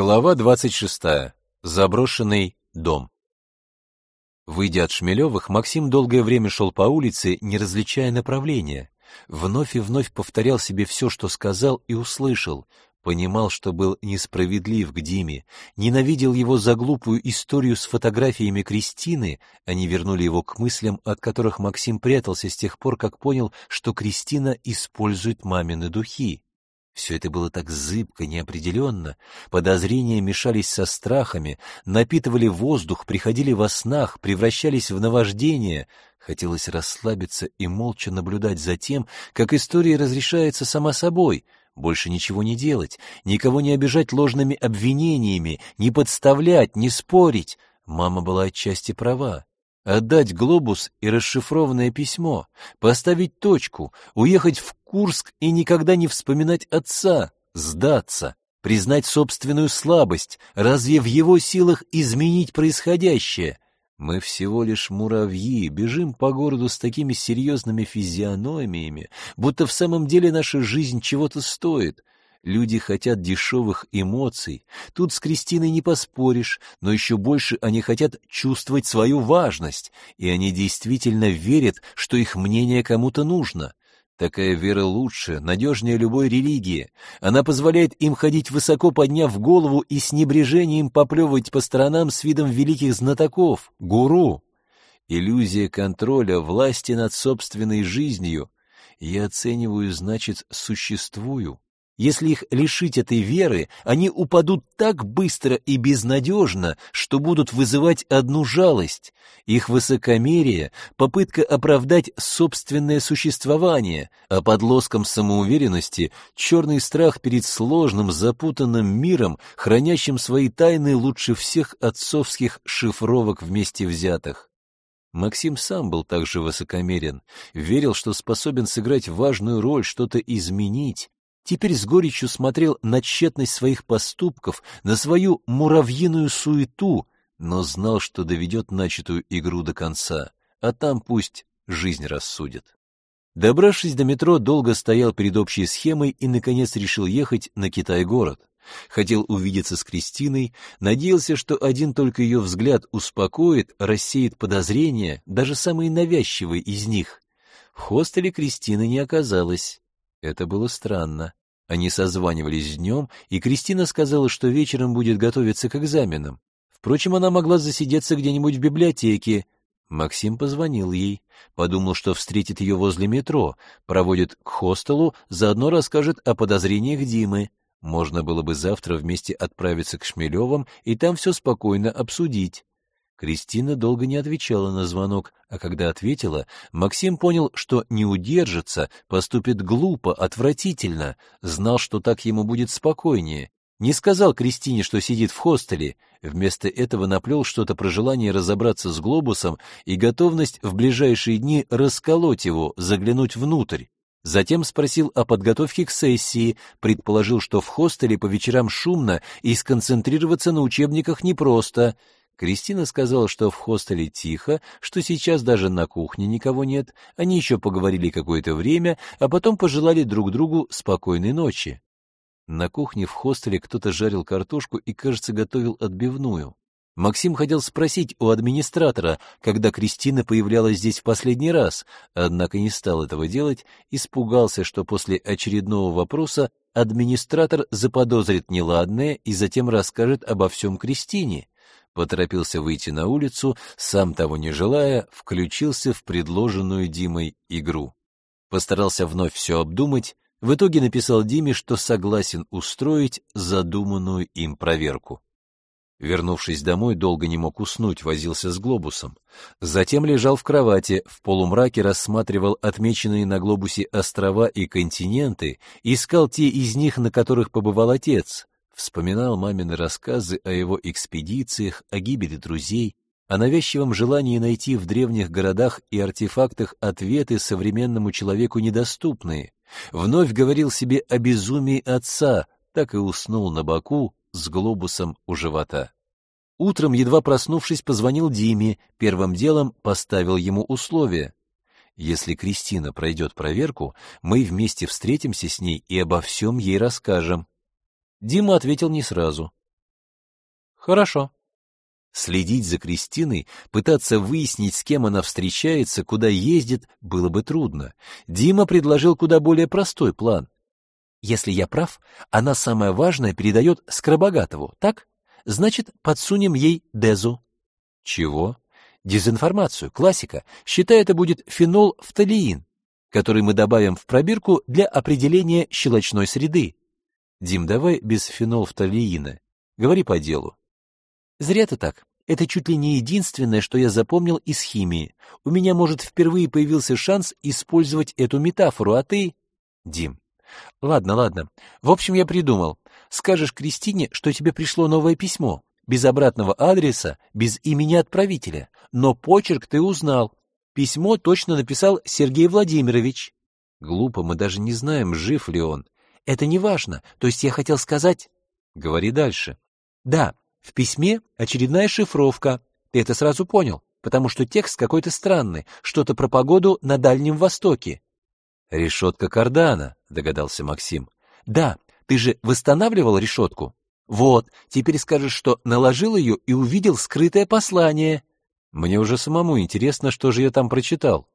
Глава 26. Заброшенный дом. Выйдя от Шмелевых, Максим долгое время шел по улице, не различая направления. Вновь и вновь повторял себе все, что сказал и услышал. Понимал, что был несправедлив к Диме, ненавидел его за глупую историю с фотографиями Кристины, они вернули его к мыслям, от которых Максим прятался с тех пор, как понял, что Кристина использует мамины духи. Все это было так зыбко, неопределенно. Подозрения мешались со страхами, напитывали воздух, приходили во снах, превращались в наваждение. Хотелось расслабиться и молча наблюдать за тем, как история разрешается сама собой. Больше ничего не делать, никого не обижать ложными обвинениями, не подставлять, не спорить. Мама была отчасти права отдать глобус и расшифрованное письмо, поставить точку, уехать в Курск и никогда не вспоминать отца, сдаться, признать собственную слабость, разве в его силах изменить происходящее? Мы всего лишь муравьи, бежим по городу с такими серьезными физиономиями, будто в самом деле наша жизнь чего-то стоит, Люди хотят дешевых эмоций. Тут с Кристиной не поспоришь, но еще больше они хотят чувствовать свою важность, и они действительно верят, что их мнение кому-то нужно. Такая вера лучше, надежнее любой религии. Она позволяет им ходить высоко, подняв голову и с небрежением поплевывать по сторонам с видом великих знатоков, гуру. Иллюзия контроля, власти над собственной жизнью. Я оцениваю, значит, существую. Если их лишить этой веры, они упадут так быстро и безнадежно, что будут вызывать одну жалость. Их высокомерие — попытка оправдать собственное существование, а под лоском самоуверенности — черный страх перед сложным, запутанным миром, хранящим свои тайны лучше всех отцовских шифровок вместе взятых. Максим сам был также высокомерен, верил, что способен сыграть важную роль, что-то изменить, теперь с горечью смотрел на тщетность своих поступков, на свою муравьиную суету, но знал, что доведет начатую игру до конца, а там пусть жизнь рассудит. Добравшись до метро, долго стоял перед общей схемой и, наконец, решил ехать на Китай-город. Хотел увидеться с Кристиной, надеялся, что один только ее взгляд успокоит, рассеет подозрения, даже самые навязчивые из них. В хостеле Кристины не оказалось. Это было странно. Они созванивались днем, и Кристина сказала, что вечером будет готовиться к экзаменам. Впрочем, она могла засидеться где-нибудь в библиотеке. Максим позвонил ей, подумал, что встретит ее возле метро, проводит к хостелу, заодно расскажет о подозрениях Димы. Можно было бы завтра вместе отправиться к Шмелевым и там все спокойно обсудить. Кристина долго не отвечала на звонок, а когда ответила, Максим понял, что не удержится, поступит глупо, отвратительно, знал, что так ему будет спокойнее. Не сказал Кристине, что сидит в хостеле, вместо этого наплел что-то про желание разобраться с глобусом и готовность в ближайшие дни расколоть его, заглянуть внутрь. Затем спросил о подготовке к сессии, предположил, что в хостеле по вечерам шумно и сконцентрироваться на учебниках непросто — Кристина сказала, что в хостеле тихо, что сейчас даже на кухне никого нет. Они еще поговорили какое-то время, а потом пожелали друг другу спокойной ночи. На кухне в хостеле кто-то жарил картошку и, кажется, готовил отбивную. Максим хотел спросить у администратора, когда Кристина появлялась здесь в последний раз, однако не стал этого делать, испугался, что после очередного вопроса администратор заподозрит неладное и затем расскажет обо всем Кристине поторопился выйти на улицу, сам того не желая, включился в предложенную Димой игру. Постарался вновь все обдумать, в итоге написал Диме, что согласен устроить задуманную им проверку. Вернувшись домой, долго не мог уснуть, возился с глобусом. Затем лежал в кровати, в полумраке рассматривал отмеченные на глобусе острова и континенты, искал те из них, на которых побывал отец, вспоминал мамины рассказы о его экспедициях, о гибели друзей, о навязчивом желании найти в древних городах и артефактах ответы современному человеку недоступные. Вновь говорил себе о безумии отца, так и уснул на боку с глобусом у живота. Утром, едва проснувшись, позвонил Диме, первым делом поставил ему условие. Если Кристина пройдет проверку, мы вместе встретимся с ней и обо всем ей расскажем. Дима ответил не сразу. Хорошо. Следить за Кристиной, пытаться выяснить, с кем она встречается, куда ездит, было бы трудно. Дима предложил куда более простой план. Если я прав, она самое важное передает Скоробогатову, так? Значит, подсунем ей Дезу. Чего? Дезинформацию, классика. Считай, это будет фенол-фталиин, который мы добавим в пробирку для определения щелочной среды. Дим, давай без фенолфталиина. Говори по делу. Зря ты так. Это чуть ли не единственное, что я запомнил из химии. У меня, может, впервые появился шанс использовать эту метафору, а ты... Дим. Ладно, ладно. В общем, я придумал. Скажешь Кристине, что тебе пришло новое письмо. Без обратного адреса, без имени отправителя. Но почерк ты узнал. Письмо точно написал Сергей Владимирович. Глупо, мы даже не знаем, жив ли он. Это не важно. То есть я хотел сказать... Говори дальше. Да, в письме очередная шифровка. Ты это сразу понял, потому что текст какой-то странный, что-то про погоду на Дальнем Востоке. Решетка кардана, догадался Максим. Да, ты же восстанавливал решетку? Вот, теперь скажешь, что наложил ее и увидел скрытое послание. Мне уже самому интересно, что же я там прочитал.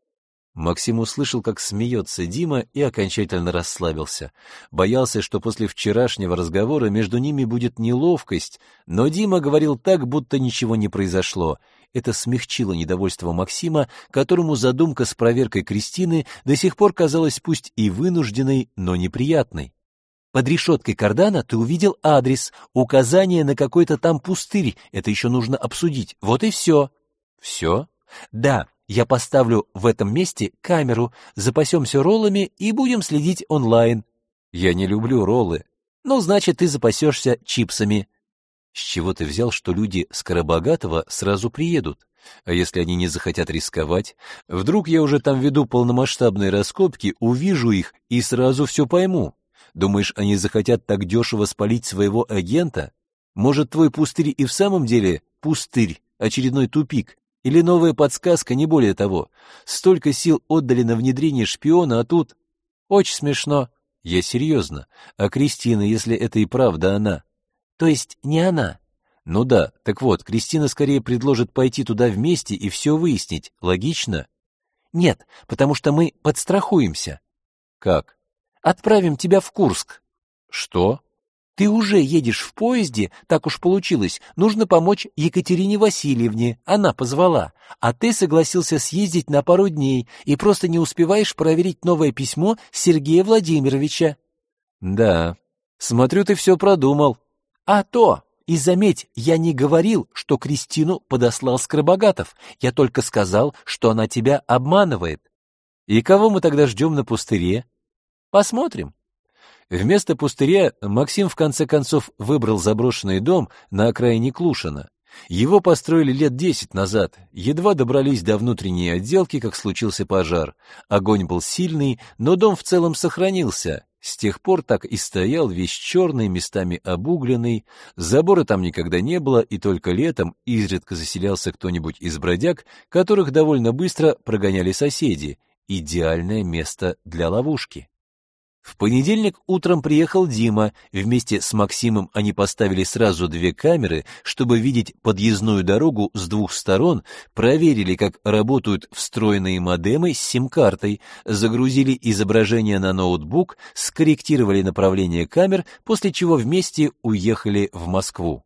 Максим услышал, как смеется Дима, и окончательно расслабился. Боялся, что после вчерашнего разговора между ними будет неловкость, но Дима говорил так, будто ничего не произошло. Это смягчило недовольство Максима, которому задумка с проверкой Кристины до сих пор казалась пусть и вынужденной, но неприятной. Под решеткой кардана ты увидел адрес, указание на какой-то там пустырь, это еще нужно обсудить. Вот и все. Все? Да, я поставлю в этом месте камеру, запасемся роллами и будем следить онлайн. Я не люблю роллы. Ну, значит, ты запасешься чипсами. С чего ты взял, что люди Скоробогатого сразу приедут? А если они не захотят рисковать? Вдруг я уже там веду полномасштабные раскопки, увижу их и сразу все пойму. Думаешь, они захотят так дешево спалить своего агента? Может, твой пустырь и в самом деле пустырь, очередной тупик, или новая подсказка, не более того. Столько сил отдали на внедрение шпиона, а тут... Очень смешно. Я серьезно. А Кристина, если это и правда она? То есть не она? Ну да, так вот, Кристина скорее предложит пойти туда вместе и все выяснить. Логично? Нет, потому что мы подстрахуемся. Как? Отправим тебя в Курск. Что? Ты уже едешь в поезде, так уж получилось. Нужно помочь Екатерине Васильевне, она позвала. А ты согласился съездить на пару дней и просто не успеваешь проверить новое письмо Сергея Владимировича. Да, смотрю, ты все продумал. А то, и заметь, я не говорил, что Кристину подослал Скоробогатов. Я только сказал, что она тебя обманывает. И кого мы тогда ждем на пустыре? Посмотрим. Вместо пустыря Максим в конце концов выбрал заброшенный дом на окраине Клушина. Его построили лет десять назад, едва добрались до внутренней отделки, как случился пожар. Огонь был сильный, но дом в целом сохранился. С тех пор так и стоял весь черный, местами обугленный. Забора там никогда не было, и только летом изредка заселялся кто-нибудь из бродяг, которых довольно быстро прогоняли соседи. Идеальное место для ловушки. В понедельник утром приехал Дима. Вместе с Максимом они поставили сразу две камеры, чтобы видеть подъездную дорогу с двух сторон, проверили, как работают встроенные модемы с сим-картой, загрузили изображение на ноутбук, скорректировали направление камер, после чего вместе уехали в Москву.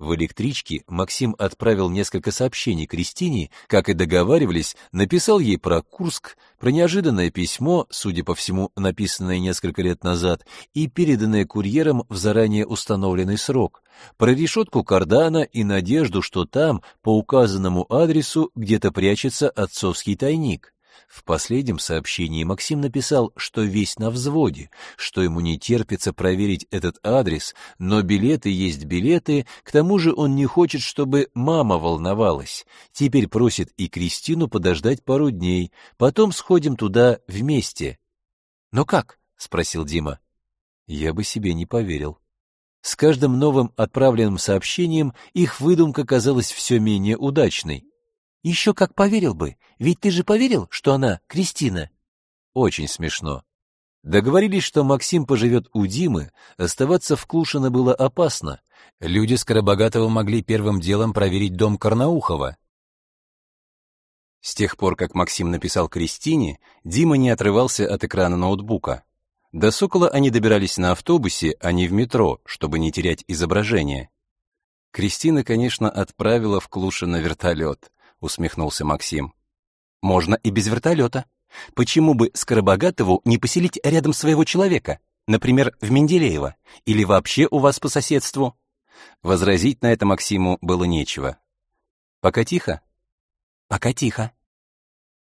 В электричке Максим отправил несколько сообщений Кристине, как и договаривались, написал ей про Курск, про неожиданное письмо, судя по всему, написанное несколько лет назад и переданное курьером в заранее установленный срок, про решетку кардана и надежду, что там, по указанному адресу, где-то прячется отцовский тайник. В последнем сообщении Максим написал, что весь на взводе, что ему не терпится проверить этот адрес, но билеты есть билеты, к тому же он не хочет, чтобы мама волновалась. Теперь просит и Кристину подождать пару дней, потом сходим туда вместе. «Но как?» — спросил Дима. Я бы себе не поверил. С каждым новым отправленным сообщением их выдумка казалась все менее удачной. Еще как поверил бы, ведь ты же поверил, что она Кристина. Очень смешно. Договорились, что Максим поживет у Димы, оставаться в Клушино было опасно. Люди Скоробогатого могли первым делом проверить дом Карнаухова. С тех пор, как Максим написал Кристине, Дима не отрывался от экрана ноутбука. До Сокола они добирались на автобусе, а не в метро, чтобы не терять изображение. Кристина, конечно, отправила в Клушино вертолет, усмехнулся Максим. Можно и без вертолета. Почему бы Скоробогатову не поселить рядом своего человека, например, в Менделеево, или вообще у вас по соседству? Возразить на это Максиму было нечего. Пока тихо? Пока тихо.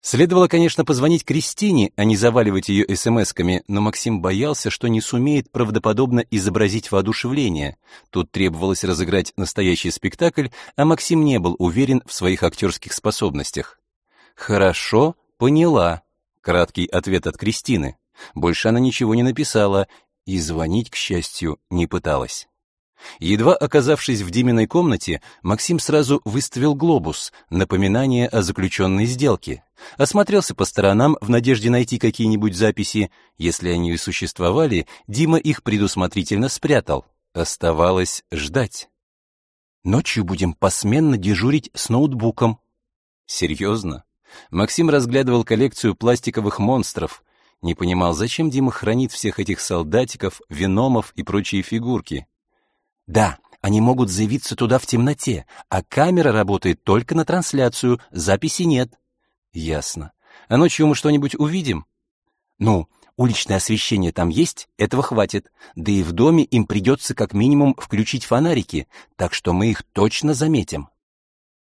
Следовало, конечно, позвонить Кристине, а не заваливать ее смс-ками, но Максим боялся, что не сумеет правдоподобно изобразить воодушевление. Тут требовалось разыграть настоящий спектакль, а Максим не был уверен в своих актерских способностях. «Хорошо, поняла», — краткий ответ от Кристины. Больше она ничего не написала и звонить, к счастью, не пыталась. Едва оказавшись в Диминой комнате, Максим сразу выставил глобус, напоминание о заключенной сделке. Осмотрелся по сторонам в надежде найти какие-нибудь записи. Если они и существовали, Дима их предусмотрительно спрятал. Оставалось ждать. Ночью будем посменно дежурить с ноутбуком. Серьезно? Максим разглядывал коллекцию пластиковых монстров. Не понимал, зачем Дима хранит всех этих солдатиков, виномов и прочие фигурки. Да, они могут заявиться туда в темноте, а камера работает только на трансляцию, записи нет. Ясно. А ночью мы что-нибудь увидим? Ну, уличное освещение там есть, этого хватит. Да и в доме им придется как минимум включить фонарики, так что мы их точно заметим.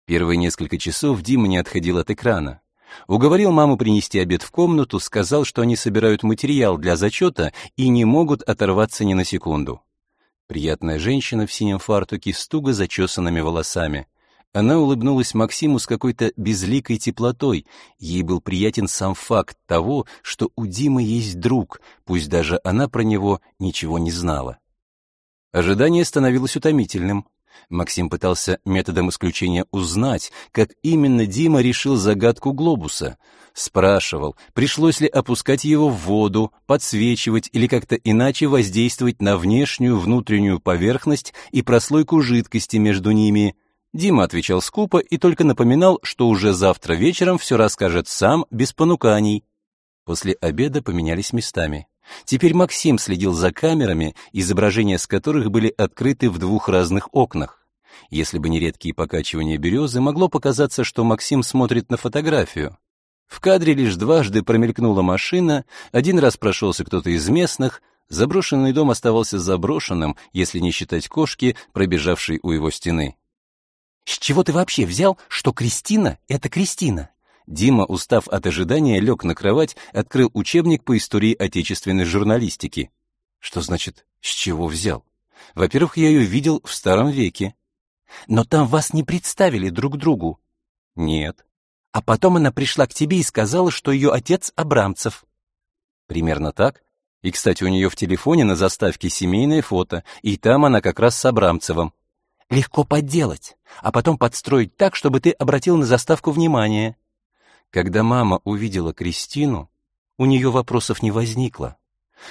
Первые несколько часов Дима не отходил от экрана. Уговорил маму принести обед в комнату, сказал, что они собирают материал для зачета и не могут оторваться ни на секунду. Приятная женщина в синем фартуке с туго зачесанными волосами. Она улыбнулась Максиму с какой-то безликой теплотой. Ей был приятен сам факт того, что у Димы есть друг, пусть даже она про него ничего не знала. Ожидание становилось утомительным. Максим пытался методом исключения узнать, как именно Дима решил загадку глобуса. Спрашивал, пришлось ли опускать его в воду, подсвечивать или как-то иначе воздействовать на внешнюю внутреннюю поверхность и прослойку жидкости между ними. Дима отвечал скупо и только напоминал, что уже завтра вечером все расскажет сам, без понуканий. После обеда поменялись местами. Теперь Максим следил за камерами, изображения с которых были открыты в двух разных окнах. Если бы не редкие покачивания березы, могло показаться, что Максим смотрит на фотографию. В кадре лишь дважды промелькнула машина, один раз прошелся кто-то из местных, заброшенный дом оставался заброшенным, если не считать кошки, пробежавшей у его стены. «С чего ты вообще взял, что Кристина — это Кристина?» Дима, устав от ожидания, лег на кровать, открыл учебник по истории отечественной журналистики. Что значит «с чего взял»? Во-первых, я ее видел в старом веке. Но там вас не представили друг другу. Нет. А потом она пришла к тебе и сказала, что ее отец Абрамцев. Примерно так. И, кстати, у нее в телефоне на заставке семейное фото, и там она как раз с Абрамцевым. Легко подделать, а потом подстроить так, чтобы ты обратил на заставку внимание. Когда мама увидела Кристину, у нее вопросов не возникло.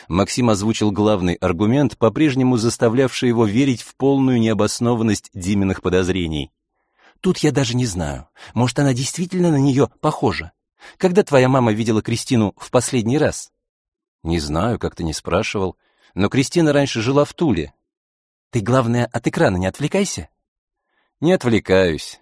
Максим озвучил главный аргумент, по-прежнему заставлявший его верить в полную необоснованность Диминых подозрений. «Тут я даже не знаю. Может, она действительно на нее похожа. Когда твоя мама видела Кристину в последний раз?» «Не знаю, как ты не спрашивал. Но Кристина раньше жила в Туле». «Ты, главное, от экрана не отвлекайся». «Не отвлекаюсь.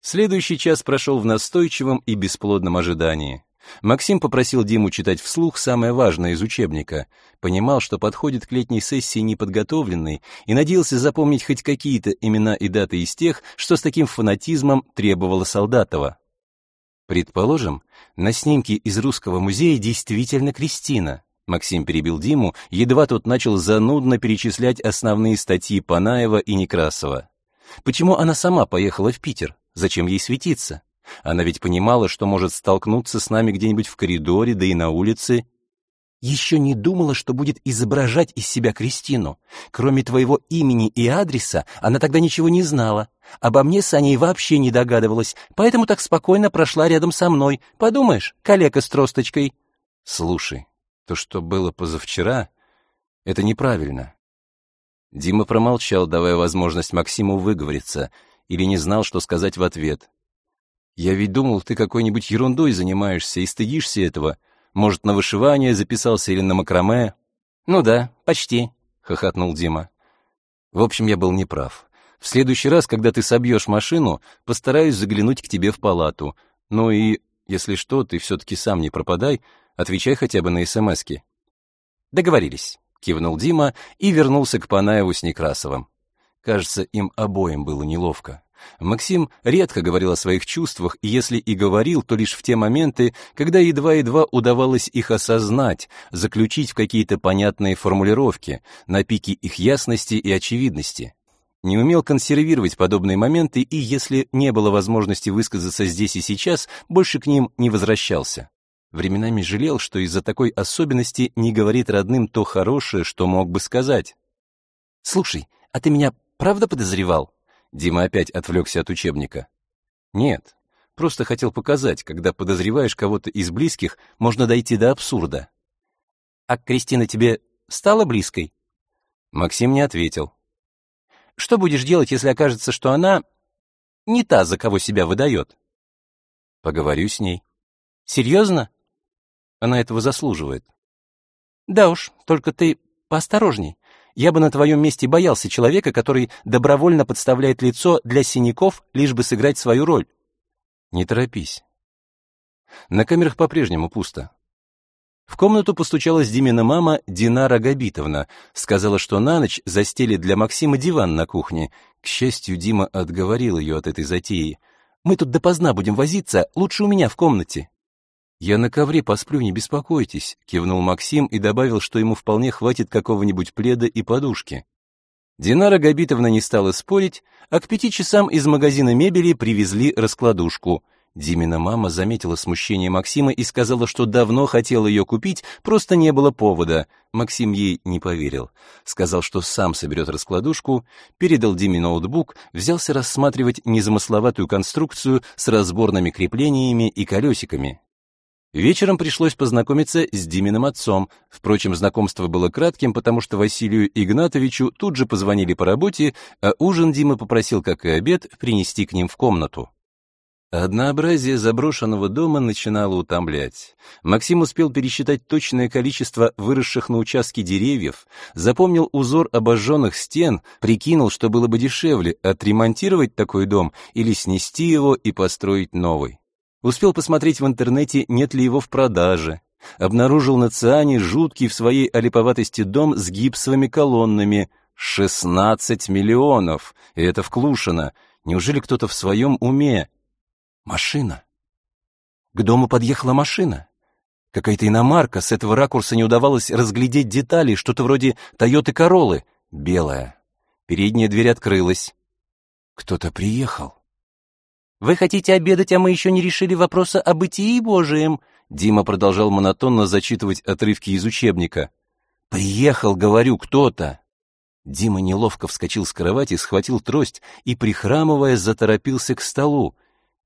Следующий час прошел в настойчивом и бесплодном ожидании. Максим попросил Диму читать вслух самое важное из учебника, понимал, что подходит к летней сессии неподготовленный и надеялся запомнить хоть какие-то имена и даты из тех, что с таким фанатизмом требовало Солдатова. Предположим, на снимке из Русского музея действительно Кристина. Максим перебил Диму, едва тот начал занудно перечислять основные статьи Панаева и Некрасова. Почему она сама поехала в Питер? Зачем ей светиться? Она ведь понимала, что может столкнуться с нами где-нибудь в коридоре, да и на улице. Еще не думала, что будет изображать из себя Кристину. Кроме твоего имени и адреса, она тогда ничего не знала. Обо мне с Аней вообще не догадывалась, поэтому так спокойно прошла рядом со мной. Подумаешь, коллега с тросточкой. Слушай, То, что было позавчера, это неправильно. Дима промолчал, давая возможность Максиму выговориться, или не знал, что сказать в ответ. «Я ведь думал, ты какой-нибудь ерундой занимаешься и стыдишься этого. Может, на вышивание записался или на макраме?» «Ну да, почти», — хохотнул Дима. «В общем, я был неправ. В следующий раз, когда ты собьешь машину, постараюсь заглянуть к тебе в палату. Ну и, если что, ты все-таки сам не пропадай, отвечай хотя бы на СМСки». «Договорились». — кивнул Дима и вернулся к Панаеву с Некрасовым. Кажется, им обоим было неловко. Максим редко говорил о своих чувствах, и если и говорил, то лишь в те моменты, когда едва-едва удавалось их осознать, заключить в какие-то понятные формулировки, на пике их ясности и очевидности. Не умел консервировать подобные моменты и, если не было возможности высказаться здесь и сейчас, больше к ним не возвращался. Временами жалел, что из-за такой особенности не говорит родным то хорошее, что мог бы сказать. «Слушай, а ты меня правда подозревал?» Дима опять отвлекся от учебника. «Нет, просто хотел показать, когда подозреваешь кого-то из близких, можно дойти до абсурда». «А Кристина тебе стала близкой?» Максим не ответил. «Что будешь делать, если окажется, что она не та, за кого себя выдает?» «Поговорю с ней». «Серьезно?» Она этого заслуживает. Да уж, только ты поосторожней. Я бы на твоем месте боялся человека, который добровольно подставляет лицо для синяков, лишь бы сыграть свою роль. Не торопись. На камерах по-прежнему пусто. В комнату постучалась Димина мама Динара Габитовна, сказала, что на ночь застелит для Максима диван на кухне. К счастью, Дима отговорил ее от этой затеи. «Мы тут допоздна будем возиться, лучше у меня в комнате». «Я на ковре посплю, не беспокойтесь», — кивнул Максим и добавил, что ему вполне хватит какого-нибудь пледа и подушки. Динара Габитовна не стала спорить, а к пяти часам из магазина мебели привезли раскладушку. Димина мама заметила смущение Максима и сказала, что давно хотела ее купить, просто не было повода. Максим ей не поверил. Сказал, что сам соберет раскладушку, передал Диме ноутбук, взялся рассматривать незамысловатую конструкцию с разборными креплениями и колесиками. Вечером пришлось познакомиться с Диминым отцом. Впрочем, знакомство было кратким, потому что Василию Игнатовичу тут же позвонили по работе, а ужин Дима попросил, как и обед, принести к ним в комнату. Однообразие заброшенного дома начинало утомлять. Максим успел пересчитать точное количество выросших на участке деревьев, запомнил узор обожженных стен, прикинул, что было бы дешевле отремонтировать такой дом или снести его и построить новый. Успел посмотреть в интернете, нет ли его в продаже. Обнаружил на Циане жуткий в своей олиповатости дом с гипсовыми колоннами. 16 миллионов! И это в. Неужели кто-то в своем уме? Машина. К дому подъехала машина. Какая-то иномарка, с этого ракурса не удавалось разглядеть детали, что-то вроде Тойоты Короллы, белая. Передняя дверь открылась. Кто-то приехал. Вы хотите обедать, а мы еще не решили вопроса о бытии Божием?» Дима продолжал монотонно зачитывать отрывки из учебника. «Приехал, говорю, кто-то!» Дима неловко вскочил с кровати, схватил трость и, прихрамывая, заторопился к столу.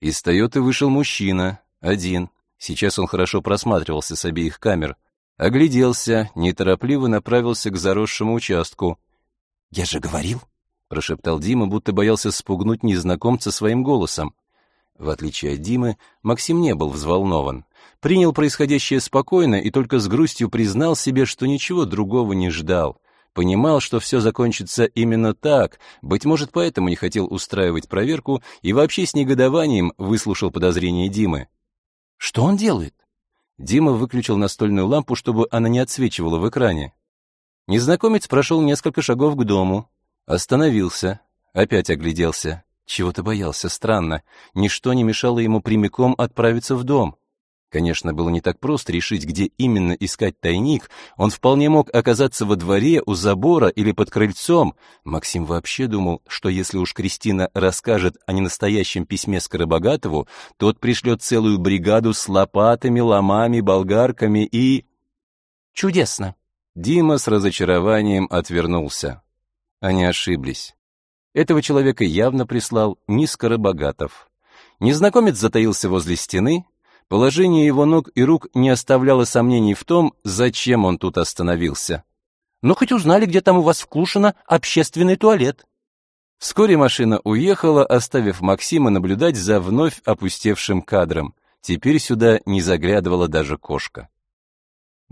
Из «Тойоты» вышел мужчина, один. Сейчас он хорошо просматривался с обеих камер. Огляделся, неторопливо направился к заросшему участку. «Я же говорил!» — прошептал Дима, будто боялся спугнуть незнакомца своим голосом. В отличие от Димы, Максим не был взволнован. Принял происходящее спокойно и только с грустью признал себе, что ничего другого не ждал. Понимал, что все закончится именно так, быть может, поэтому не хотел устраивать проверку и вообще с негодованием выслушал подозрения Димы. «Что он делает?» Дима выключил настольную лампу, чтобы она не отсвечивала в экране. Незнакомец прошел несколько шагов к дому, остановился, опять огляделся. Чего-то боялся, странно. Ничто не мешало ему прямиком отправиться в дом. Конечно, было не так просто решить, где именно искать тайник. Он вполне мог оказаться во дворе, у забора или под крыльцом. Максим вообще думал, что если уж Кристина расскажет о ненастоящем письме Скоробогатову, тот пришлет целую бригаду с лопатами, ломами, болгарками и... Чудесно. Дима с разочарованием отвернулся. Они ошиблись. Этого человека явно прислал не Скоробогатов. Незнакомец затаился возле стены, Положение его ног и рук не оставляло сомнений в том, зачем он тут остановился. «Ну, хоть узнали, где там у вас в Клушино общественный туалет». Вскоре машина уехала, оставив Максима наблюдать за вновь опустевшим кадром. Теперь сюда не заглядывала даже кошка.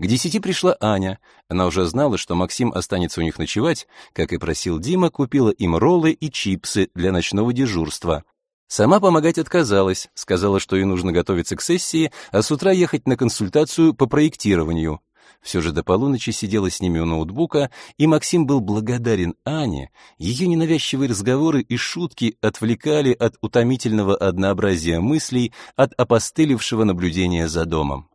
К десяти пришла Аня. Она уже знала, что Максим останется у них ночевать, как и просил Дима, купила им роллы и чипсы для ночного дежурства. Сама помогать отказалась, сказала, что ей нужно готовиться к сессии, а с утра ехать на консультацию по проектированию. Все же до полуночи сидела с ними у ноутбука, и Максим был благодарен Ане. Ее ненавязчивые разговоры и шутки отвлекали от утомительного однообразия мыслей, от опостылевшего наблюдения за домом.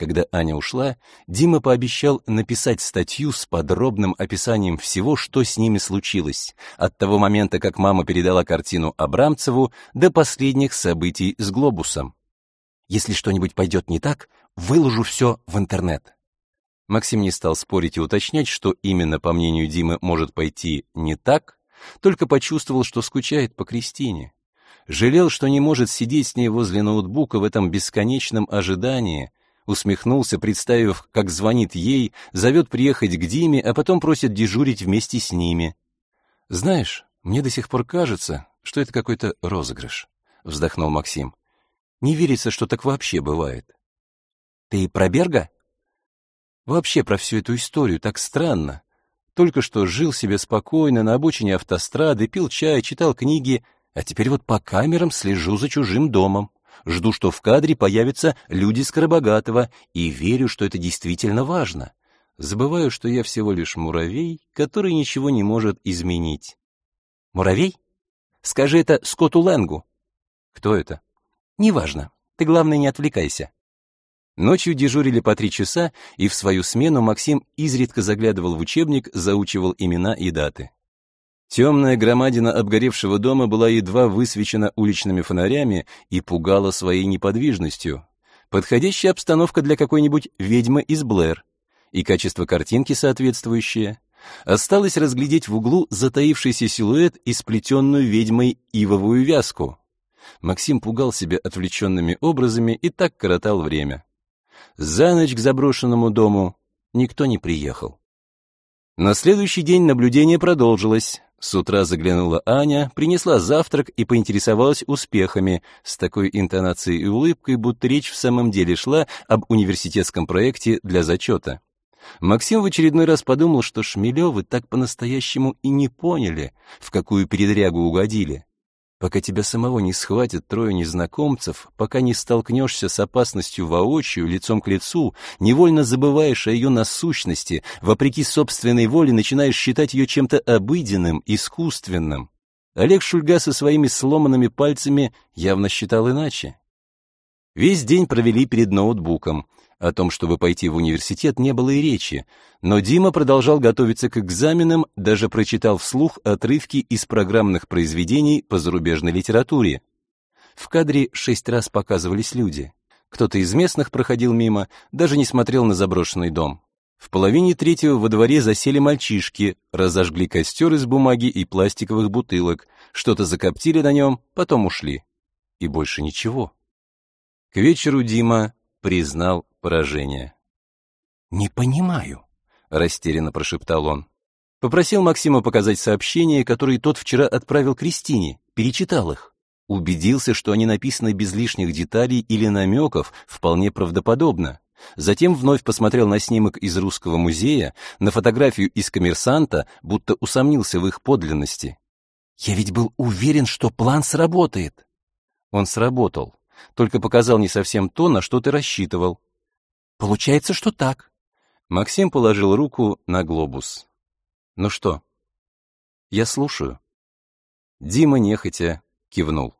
Когда Аня ушла, Дима пообещал написать статью с подробным описанием всего, что с ними случилось, от того момента, как мама передала картину Абрамцеву, до последних событий с глобусом. Если что-нибудь пойдет не так, выложу все в интернет. Максим не стал спорить и уточнять, что именно, по мнению Димы, может пойти не так, только почувствовал, что скучает по Кристине. Жалел, что не может сидеть с ней возле ноутбука в этом бесконечном ожидании, усмехнулся, представив, как звонит ей, зовет приехать к Диме, а потом просит дежурить вместе с ними. «Знаешь, мне до сих пор кажется, что это какой-то розыгрыш», — вздохнул Максим. «Не верится, что так вообще бывает». «Ты про Берга?» Вообще про всю эту историю так странно. Только что жил себе спокойно на обочине автострады, пил чай, читал книги, а теперь вот по камерам слежу за чужим домом. Жду, что в кадре появятся люди Скоробогатого, и верю, что это действительно важно. Забываю, что я всего лишь муравей, который ничего не может изменить. Муравей? Скажи это Скотту Лэнгу. Кто это? Неважно. Ты, главное, не отвлекайся. Ночью дежурили по три часа, и в свою смену Максим изредка заглядывал в учебник, заучивал имена и даты. Темная громадина обгоревшего дома была едва высвечена уличными фонарями и пугала своей неподвижностью. Подходящая обстановка для какой-нибудь ведьмы из Блэр. И качество картинки соответствующее. Осталось разглядеть в углу затаившийся силуэт и сплетенную ведьмой ивовую вязку. Максим пугал себя отвлеченными образами и так коротал время. За ночь к заброшенному дому никто не приехал. На следующий день наблюдение продолжилось. С утра заглянула Аня, принесла завтрак и поинтересовалась успехами, с такой интонацией и улыбкой, будто речь в самом деле шла об университетском проекте для зачета. Максим в очередной раз подумал, что Шмелевы так по-настоящему и не поняли, в какую передрягу угодили. Пока тебя самого не схватят трое незнакомцев, пока не столкнешься с опасностью воочию, лицом к лицу, невольно забываешь о ее насущности, вопреки собственной воле начинаешь считать ее чем-то обыденным, искусственным. Олег Шульга со своими сломанными пальцами явно считал иначе. Весь день провели перед ноутбуком. О том, чтобы пойти в университет, не было и речи, но Дима продолжал готовиться к экзаменам, даже прочитал вслух отрывки из программных произведений по зарубежной литературе. В кадре шесть раз показывались люди. Кто-то из местных проходил мимо, даже не смотрел на заброшенный дом. В половине третьего во дворе засели мальчишки, разожгли костер из бумаги и пластиковых бутылок, что-то закоптили на нем, потом ушли. И больше ничего. К вечеру Дима признал поражение. «Не понимаю», — растерянно прошептал он. Попросил Максима показать сообщения, которые тот вчера отправил Кристине, перечитал их. Убедился, что они написаны без лишних деталей или намеков, вполне правдоподобно. Затем вновь посмотрел на снимок из Русского музея, на фотографию из коммерсанта, будто усомнился в их подлинности. «Я ведь был уверен, что план сработает». Он сработал, только показал не совсем то, на что ты рассчитывал. Получается, что так. Максим положил руку на глобус. Ну что? Я слушаю. Дима нехотя кивнул.